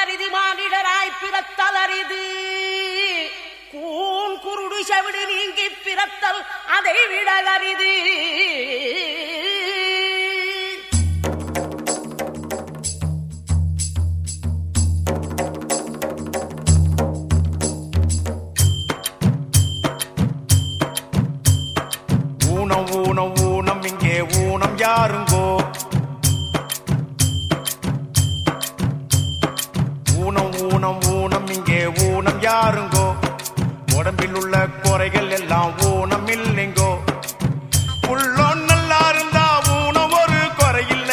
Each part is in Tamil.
அரிதி மானிடராய் பிறத்தல் அரிது கூன் குருடு செவிடு நீங்கி பிறத்தல் அதை விட அரிது பாருங்கோ. உடம்பில் உள்ள குறைகள் எல்லாம் ஊனம் இல்லைங்கோ உள்ளம் நல்லா இருந்தா ஊனம் ஒரு குறையில்ல.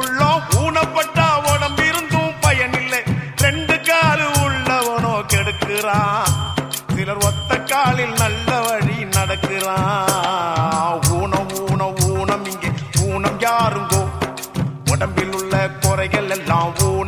உள்ளோ ஊனப்பட்டா உடம்பு உடம்பிருந்தும் பயனில்லை. ரெண்டு காலு உள்ளவனோ கெடுக்கிறான். சிலர் ஒத்த காலில் நல்ல வழி நடக்கிறான். ஊனம் ஊனம் ஊனம் இங்கே. ஊனம் யாருங்கோ? உடம்பில் உள்ள குறைகள் எல்லாம் ஊனம்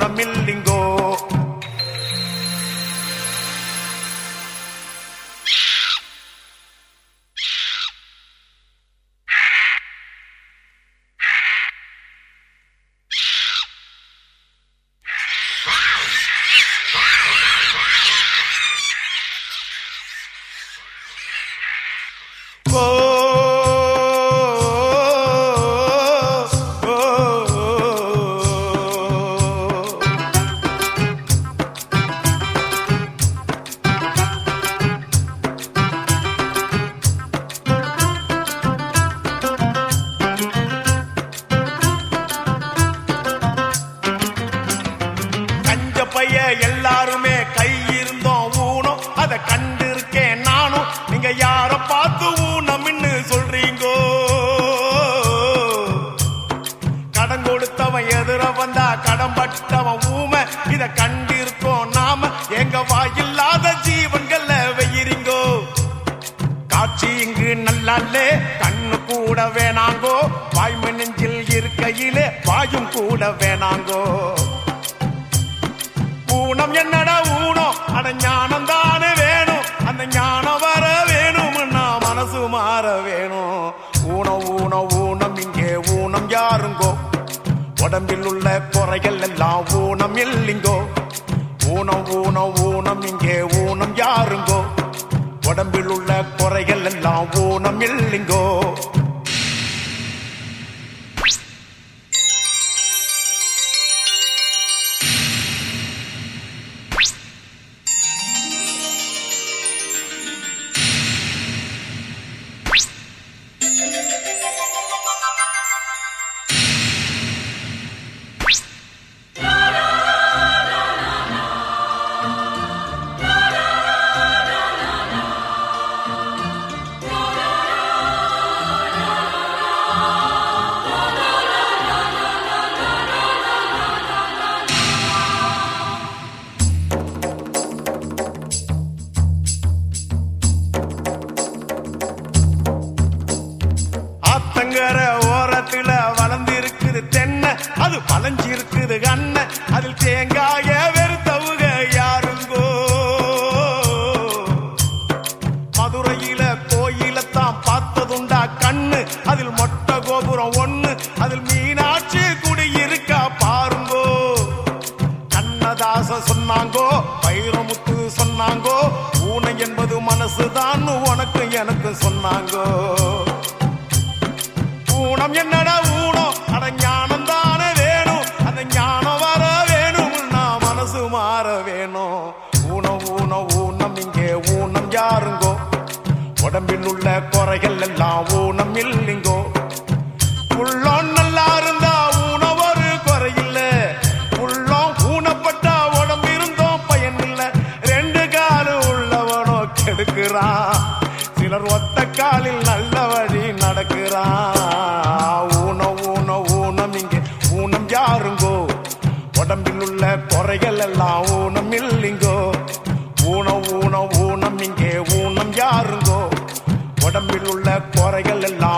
வந்தா கடம் பட்டவன் ஊமை. இத கண்டிருக்கோம் நாம. எங்க வாயில்லாத ஜீவன்கள்ல வெயிறீங்கோ காட்சி இங்கு நல்லாலே கண்ணு கூட வேணாங்கோ. வாய்மை நெஞ்சில் இருக்கையிலே வாயும் கூட வேணாங்கோ. ஊனம் என்னடா ஊனம்? அட ஞானம் தானே வேணும். அந்த ஞானம் வர வேணும்னா மனசு மாற வேணும். ஊனம் ஊனம் ஊனம். இங்கே ஊனம் யாருங்கோ? உடம்பில் உள்ள பொறைகள் எல்லாம் ஊனம் இல்லைங்கோ. ஊனம் ஊனம் ஊனம் இங்கே ஊனம் யாருங்கோ. உடம்பில் உள்ள குறைகள் எல்லாம் ஊனம் இல்லைங்கோ. ஆத்தங்கர ஓரத்துல வளர்ந்து இருக்குது தென்னை. அது பழஞ்சிருக்குது கண்ண. அதில் தேங்காய வெறுத்தவுக யாருங்கோ? மதுரையில கோயிலத்தான் பார்த்ததுண்டா கண்ணு. அதில் மொட்டை கோபுரம் ஒண்ணு. அதில் மீனாட்சி குடியிருக்கா பாருங்கோ. கண்ணதாச சொன்னாங்கோ பைரமுத்து சொன்னாங்கோ. பூனை என்பது மனசுதான் உனக்கு எனக்கு சொன்னாங்கோ. உடம்பில் உள்ள குறைகள் எல்லாம் ஊனம் இல்லைங்கோ உள்ளோன்னு ஊனம் யாருங்கோ உடம்பில் உள்ள குறைகள் எல்லாம் ஊனம் இல்லைங்கோ